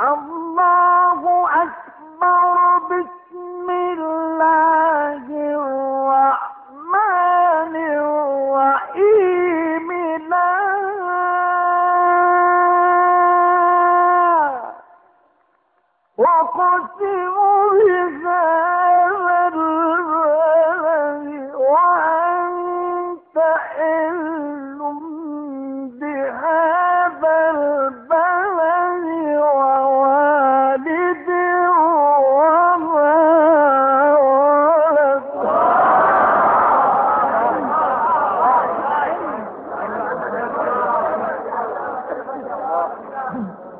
الله أكبر بسم الله الرحمن الرحيم. हम्म